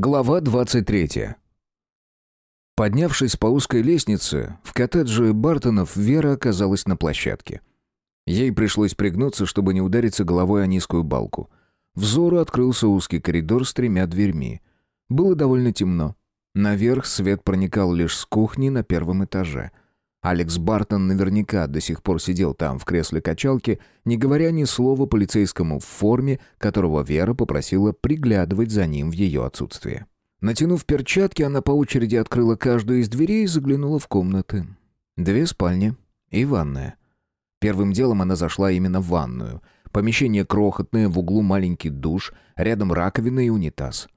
Глава 23. Поднявшись по узкой лестнице, в коттедже Бартонов Вера оказалась на площадке. Ей пришлось пригнуться, чтобы не удариться головой о низкую балку. Взору открылся узкий коридор с тремя дверьми. Было довольно темно. Наверх свет проникал лишь с кухни на первом этаже. Алекс Бартон наверняка до сих пор сидел там в кресле качалки, не говоря ни слова полицейскому в форме, которого Вера попросила приглядывать за ним в ее отсутствие. Натянув перчатки, она по очереди открыла каждую из дверей и заглянула в комнаты. Две спальни и ванная. Первым делом она зашла именно в ванную. Помещение крохотное, в углу маленький душ, рядом раковина и унитаз.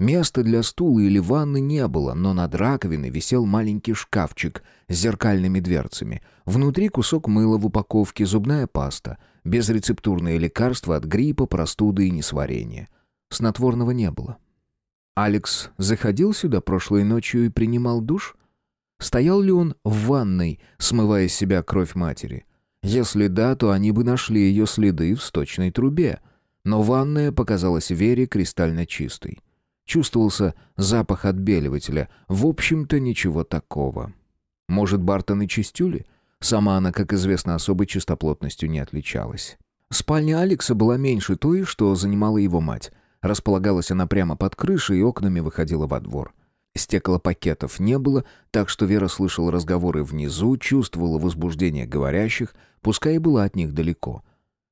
Места для стула или ванны не было, но над раковиной висел маленький шкафчик с зеркальными дверцами. Внутри кусок мыла в упаковке, зубная паста, безрецептурные лекарства от гриппа, простуды и несварения. Снотворного не было. Алекс заходил сюда прошлой ночью и принимал душ? Стоял ли он в ванной, смывая с себя кровь матери? Если да, то они бы нашли ее следы в сточной трубе. Но ванная показалась Вере кристально чистой. Чувствовался запах отбеливателя. В общем-то, ничего такого. Может, Бартон и чистюли? Сама она, как известно, особой чистоплотностью не отличалась. Спальня Алекса была меньше той, что занимала его мать. Располагалась она прямо под крышей и окнами выходила во двор. Стеклопакетов не было, так что Вера слышала разговоры внизу, чувствовала возбуждение говорящих, пускай и была от них далеко.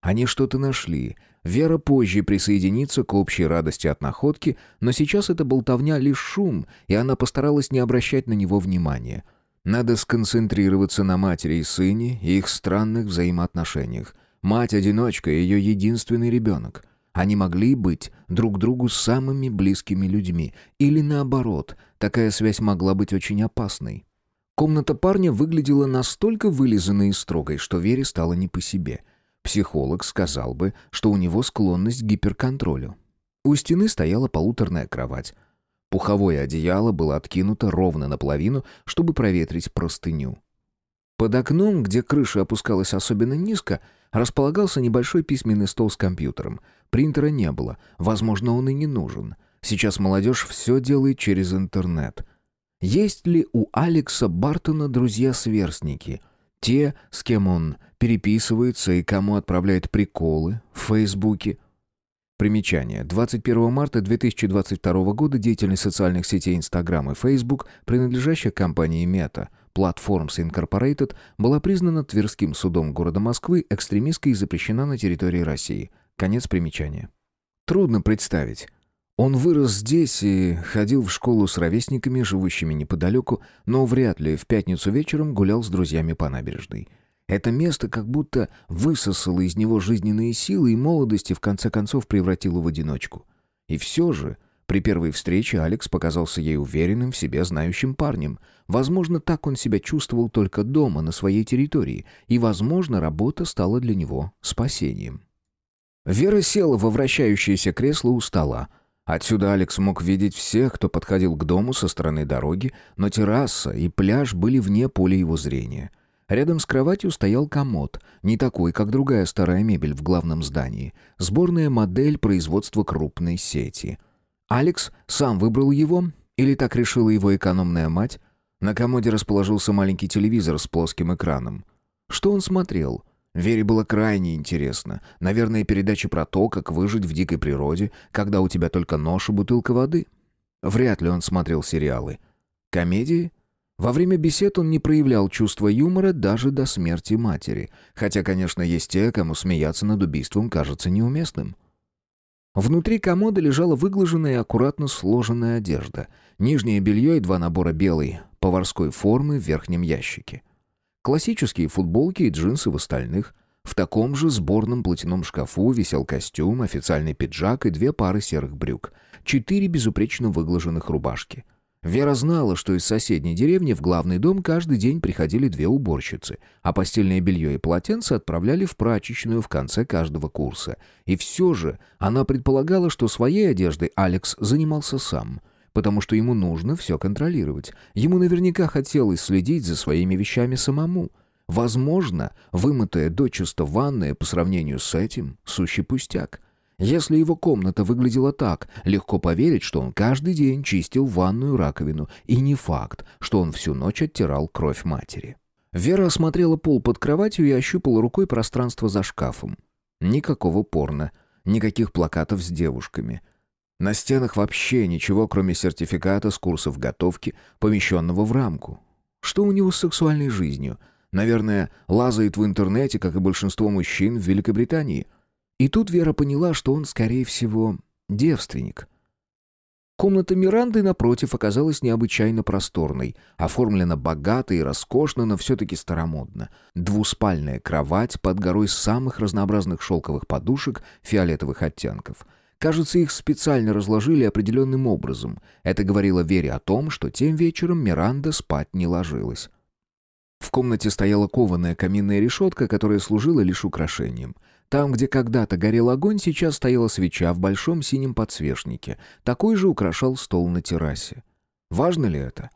Они что-то нашли. Вера позже присоединится к общей радости от находки, но сейчас эта болтовня лишь шум, и она постаралась не обращать на него внимания. Надо сконцентрироваться на матери и сыне и их странных взаимоотношениях. Мать-одиночка — ее единственный ребенок. Они могли быть друг другу самыми близкими людьми. Или наоборот, такая связь могла быть очень опасной. Комната парня выглядела настолько вылизанной и строгой, что Вере стало не по себе — Психолог сказал бы, что у него склонность к гиперконтролю. У стены стояла полуторная кровать. Пуховое одеяло было откинуто ровно наполовину, чтобы проветрить простыню. Под окном, где крыша опускалась особенно низко, располагался небольшой письменный стол с компьютером. Принтера не было, возможно, он и не нужен. Сейчас молодежь все делает через интернет. Есть ли у Алекса Бартона друзья-сверстники? Те, с кем он переписывается и кому отправляет приколы в Фейсбуке. Примечание. 21 марта 2022 года деятельность социальных сетей Instagram и Facebook, принадлежащая компании Meta, Platforms Incorporated, была признана Тверским судом города Москвы экстремистской и запрещена на территории России. Конец примечания. Трудно представить. Он вырос здесь и ходил в школу с ровесниками, живущими неподалеку, но вряд ли в пятницу вечером гулял с друзьями по набережной. Это место как будто высосало из него жизненные силы и молодости в конце концов превратило в одиночку. И все же, при первой встрече Алекс показался ей уверенным в себе знающим парнем. Возможно, так он себя чувствовал только дома, на своей территории, и, возможно, работа стала для него спасением. Вера села во вращающееся кресло у стола. Отсюда Алекс мог видеть всех, кто подходил к дому со стороны дороги, но терраса и пляж были вне поля его зрения. Рядом с кроватью стоял комод, не такой, как другая старая мебель в главном здании. Сборная модель производства крупной сети. Алекс сам выбрал его, или так решила его экономная мать? На комоде расположился маленький телевизор с плоским экраном. Что он смотрел? Вере было крайне интересно. Наверное, передача про то, как выжить в дикой природе, когда у тебя только нож и бутылка воды. Вряд ли он смотрел сериалы. Комедии? Во время бесед он не проявлял чувства юмора даже до смерти матери, хотя, конечно, есть те, кому смеяться над убийством кажется неуместным. Внутри комода лежала выглаженная и аккуратно сложенная одежда, нижнее белье и два набора белой, поварской формы в верхнем ящике. Классические футболки и джинсы в остальных. В таком же сборном платяном шкафу висел костюм, официальный пиджак и две пары серых брюк, четыре безупречно выглаженных рубашки — Вера знала, что из соседней деревни в главный дом каждый день приходили две уборщицы, а постельное белье и полотенце отправляли в прачечную в конце каждого курса. И все же она предполагала, что своей одеждой Алекс занимался сам, потому что ему нужно все контролировать. Ему наверняка хотелось следить за своими вещами самому. Возможно, вымытая дочисто ванная по сравнению с этим — сущий пустяк. Если его комната выглядела так, легко поверить, что он каждый день чистил ванную раковину, и не факт, что он всю ночь оттирал кровь матери. Вера осмотрела пол под кроватью и ощупала рукой пространство за шкафом. Никакого порно, никаких плакатов с девушками. На стенах вообще ничего, кроме сертификата с курсов готовки, помещенного в рамку. Что у него с сексуальной жизнью? Наверное, лазает в интернете, как и большинство мужчин в Великобритании – и тут Вера поняла, что он, скорее всего, девственник. Комната Миранды, напротив, оказалась необычайно просторной, оформлена богато и роскошно, но все-таки старомодно. Двуспальная кровать под горой самых разнообразных шелковых подушек фиолетовых оттенков. Кажется, их специально разложили определенным образом. Это говорило Вере о том, что тем вечером Миранда спать не ложилась. В комнате стояла кованая каминная решетка, которая служила лишь украшением — там, где когда-то горел огонь, сейчас стояла свеча в большом синем подсвечнике. Такой же украшал стол на террасе. Важно ли это?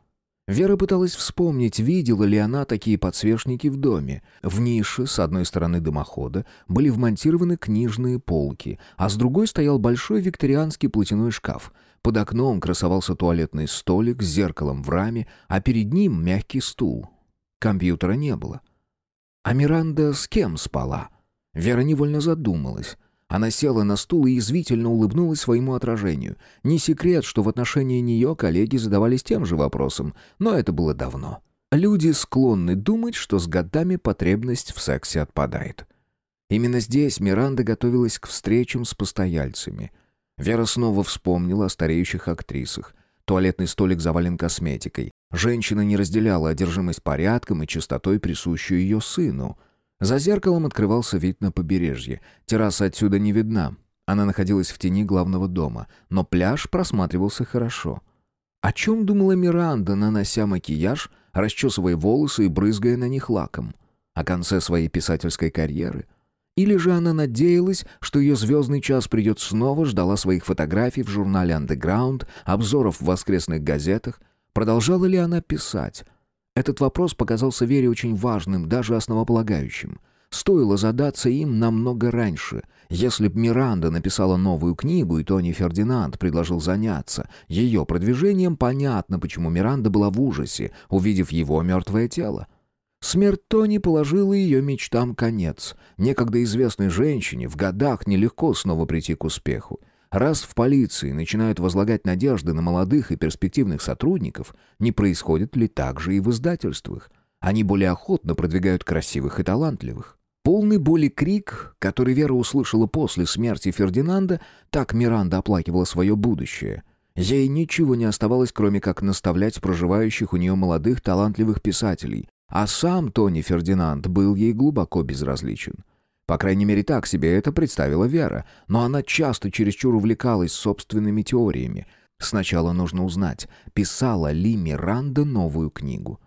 Вера пыталась вспомнить, видела ли она такие подсвечники в доме. В нише, с одной стороны дымохода, были вмонтированы книжные полки, а с другой стоял большой викторианский платяной шкаф. Под окном красовался туалетный столик с зеркалом в раме, а перед ним мягкий стул. Компьютера не было. А Миранда с кем спала? Вера невольно задумалась. Она села на стул и язвительно улыбнулась своему отражению. Не секрет, что в отношении нее коллеги задавались тем же вопросом, но это было давно. Люди склонны думать, что с годами потребность в сексе отпадает. Именно здесь Миранда готовилась к встречам с постояльцами. Вера снова вспомнила о стареющих актрисах. Туалетный столик завален косметикой. Женщина не разделяла одержимость порядком и чистотой, присущую ее сыну — за зеркалом открывался вид на побережье. Терраса отсюда не видна. Она находилась в тени главного дома, но пляж просматривался хорошо. О чем думала Миранда, нанося макияж, расчесывая волосы и брызгая на них лаком? О конце своей писательской карьеры? Или же она надеялась, что ее звездный час придет снова, ждала своих фотографий в журнале «Андеграунд», обзоров в воскресных газетах? Продолжала ли она писать? Этот вопрос показался Вере очень важным, даже основополагающим. Стоило задаться им намного раньше. Если б Миранда написала новую книгу, и Тони Фердинанд предложил заняться ее продвижением, понятно, почему Миранда была в ужасе, увидев его мертвое тело. Смерть Тони положила ее мечтам конец. Некогда известной женщине в годах нелегко снова прийти к успеху. Раз в полиции начинают возлагать надежды на молодых и перспективных сотрудников, не происходит ли так же и в издательствах? Они более охотно продвигают красивых и талантливых. Полный боли крик, который Вера услышала после смерти Фердинанда, так Миранда оплакивала свое будущее. Ей ничего не оставалось, кроме как наставлять проживающих у нее молодых талантливых писателей, а сам Тони Фердинанд был ей глубоко безразличен. По крайней мере, так себе это представила Вера, но она часто чересчур увлекалась собственными теориями. Сначала нужно узнать, писала ли Миранда новую книгу.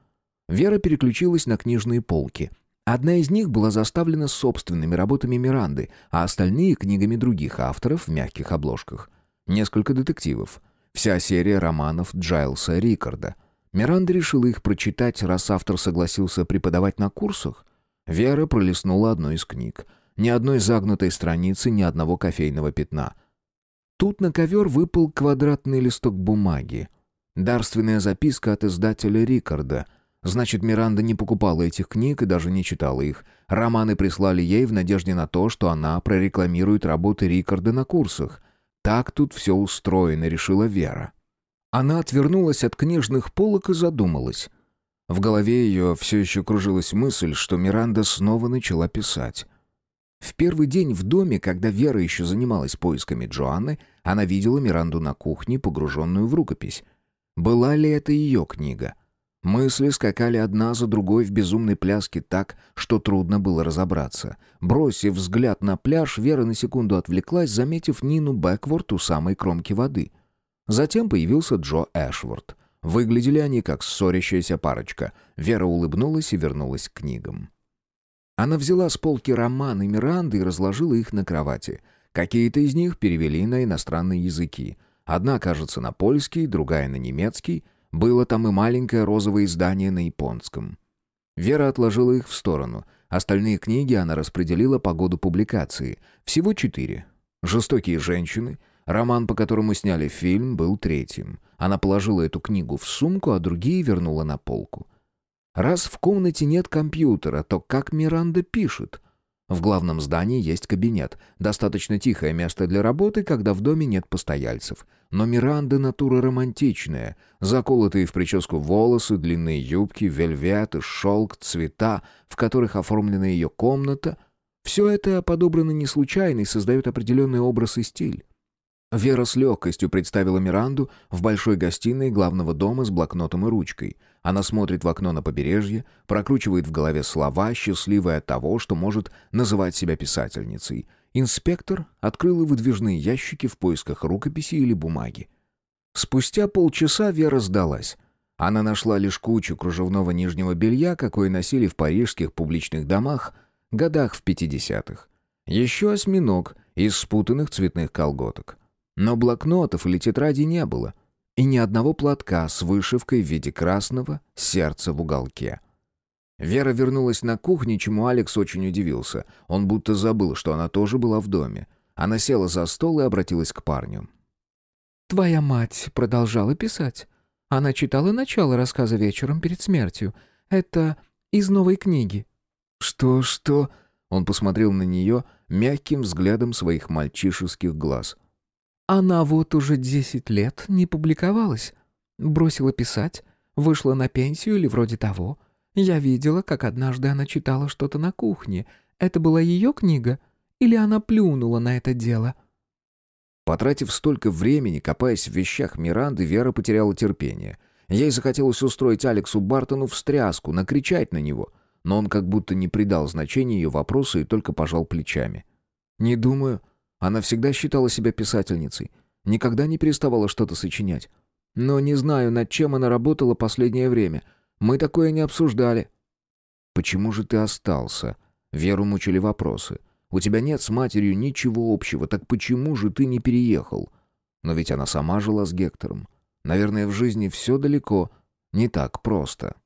Вера переключилась на книжные полки. Одна из них была заставлена собственными работами Миранды, а остальные — книгами других авторов в мягких обложках. Несколько детективов. Вся серия романов Джайлса Рикарда. Миранда решила их прочитать, раз автор согласился преподавать на курсах. Вера пролистнула одну из книг. Ни одной загнутой страницы, ни одного кофейного пятна. Тут на ковер выпал квадратный листок бумаги. Дарственная записка от издателя Рикарда. Значит, Миранда не покупала этих книг и даже не читала их. Романы прислали ей в надежде на то, что она прорекламирует работы Рикарда на курсах. Так тут все устроено, решила Вера. Она отвернулась от книжных полок и задумалась. В голове ее все еще кружилась мысль, что Миранда снова начала писать. В первый день в доме, когда Вера еще занималась поисками Джоанны, она видела Миранду на кухне, погруженную в рукопись. Была ли это ее книга? Мысли скакали одна за другой в безумной пляске так, что трудно было разобраться. Бросив взгляд на пляж, Вера на секунду отвлеклась, заметив Нину Бэкворд у самой кромки воды. Затем появился Джо Эшворд — Выглядели они как ссорящаяся парочка. Вера улыбнулась и вернулась к книгам. Она взяла с полки романы Миранды и разложила их на кровати. Какие-то из них перевели на иностранные языки. Одна, кажется, на польский, другая на немецкий. Было там и маленькое розовое издание на японском. Вера отложила их в сторону. Остальные книги она распределила по году публикации. Всего четыре. «Жестокие женщины», роман, по которому сняли фильм, был третьим. Она положила эту книгу в сумку, а другие вернула на полку. Раз в комнате нет компьютера, то как Миранда пишет? В главном здании есть кабинет. Достаточно тихое место для работы, когда в доме нет постояльцев. Но Миранда натура романтичная. Заколотые в прическу волосы, длинные юбки, вельветы, шелк, цвета, в которых оформлена ее комната. Все это подобрано не случайно и создает определенный образ и стиль. Вера с легкостью представила Миранду в большой гостиной главного дома с блокнотом и ручкой. Она смотрит в окно на побережье, прокручивает в голове слова, счастливая от того, что может называть себя писательницей. Инспектор открыл и выдвижные ящики в поисках рукописи или бумаги. Спустя полчаса Вера сдалась. Она нашла лишь кучу кружевного нижнего белья, какое носили в парижских публичных домах годах в 50-х. Еще осьминог из спутанных цветных колготок. Но блокнотов или тетради не было. И ни одного платка с вышивкой в виде красного сердца в уголке. Вера вернулась на кухню, чему Алекс очень удивился. Он будто забыл, что она тоже была в доме. Она села за стол и обратилась к парню. «Твоя мать продолжала писать. Она читала начало рассказа вечером перед смертью. Это из новой книги». «Что, что?» Он посмотрел на нее мягким взглядом своих мальчишеских глаз. Она вот уже десять лет не публиковалась. Бросила писать, вышла на пенсию или вроде того. Я видела, как однажды она читала что-то на кухне. Это была ее книга? Или она плюнула на это дело?» Потратив столько времени, копаясь в вещах Миранды, Вера потеряла терпение. Ей захотелось устроить Алексу Бартону встряску, накричать на него. Но он как будто не придал значения ее вопросу и только пожал плечами. «Не думаю. Она всегда считала себя писательницей, никогда не переставала что-то сочинять. Но не знаю, над чем она работала последнее время. Мы такое не обсуждали. Почему же ты остался? Веру мучили вопросы. У тебя нет с матерью ничего общего, так почему же ты не переехал? Но ведь она сама жила с Гектором. Наверное, в жизни все далеко не так просто.